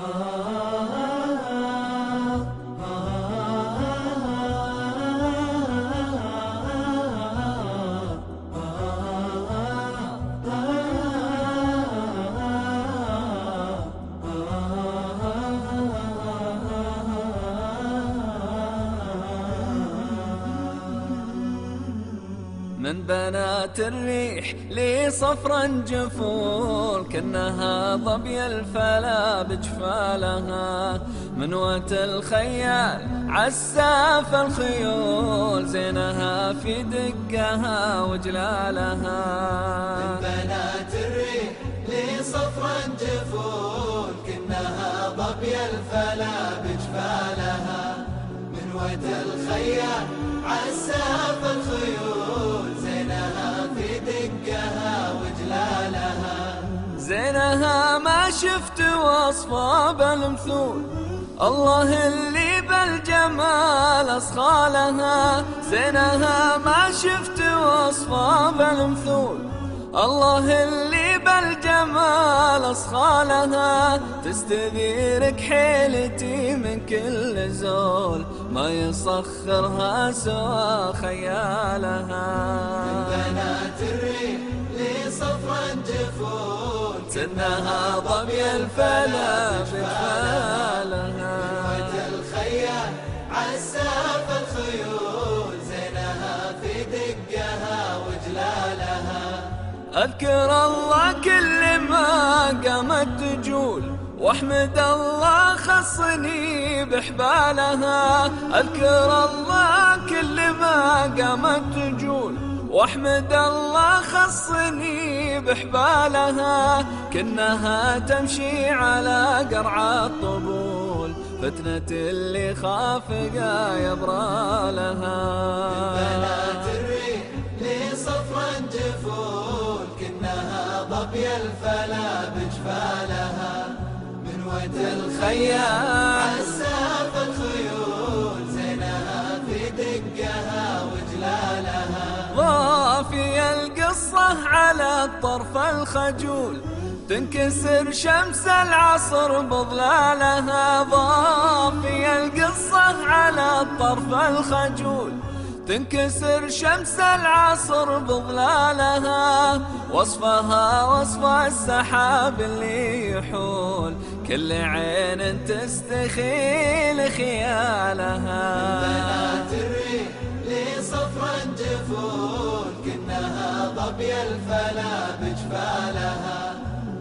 Ah. من بنات الريح لي صفرا جفول كأنها ظبي الفلا بجفالها. من وت الخيال عساف الخيول زينها في دقها وجلالها. من بنات الريح لي صفرا جفول كأنها ظبي الفلا بجفالها. من وت الخيال عساف الخيول شفت وصفه بالمثول الله اللي بالجمال أصخالها زينها ما شفت وصفه بالمثول الله اللي بالجمال أصخالها تستذيرك حيلتي من كل زول. ما يصخرها سوى خيالها. سنها ضبي الفلا بفالها وجه الخيال عساف الخيول زينها في دقها وجلالها. أذكر الله كل ما قامت تجول واحمد الله خصني بحبالها أذكر الله كل ما قامت تجول واحمد الله خصني بحبالها كنها تمشي على قرع الطبول فتنة اللي خافقة يبرى لها. ضبي الفلا بجفالها من ود الخيال القصة على الطرف الخجول تنكسر شمس العصر بظلالها ضافي القصة على الطرف الخجول تنكسر شمس العصر بظلالها وصفها وصف السحاب اللي يحول كل عين تستخيل خيالها. جفون كنها ضبي الفلا بجفالها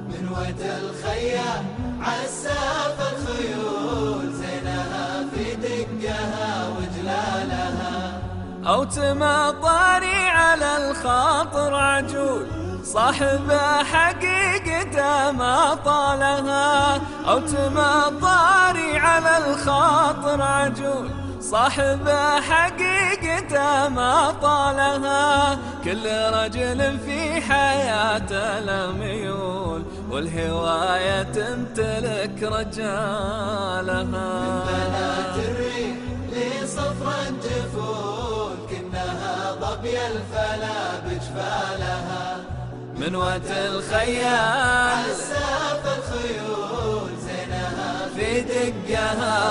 من وجه الخيال عساف الخيول زينها في دقها وجلالها. أو تمطري على الخاطر عجول صاحب حقيقته ما طالها. أو تمطري على الخاطر عجول صاحب حقيقته ما طالها. كل رجل في حياته له والهواية تمتلك رجالها. من بنات الريح لصفر الجفون كنها ضبي الفلا بجفالها من وقت الخيال عساف الخيول زينها في دقها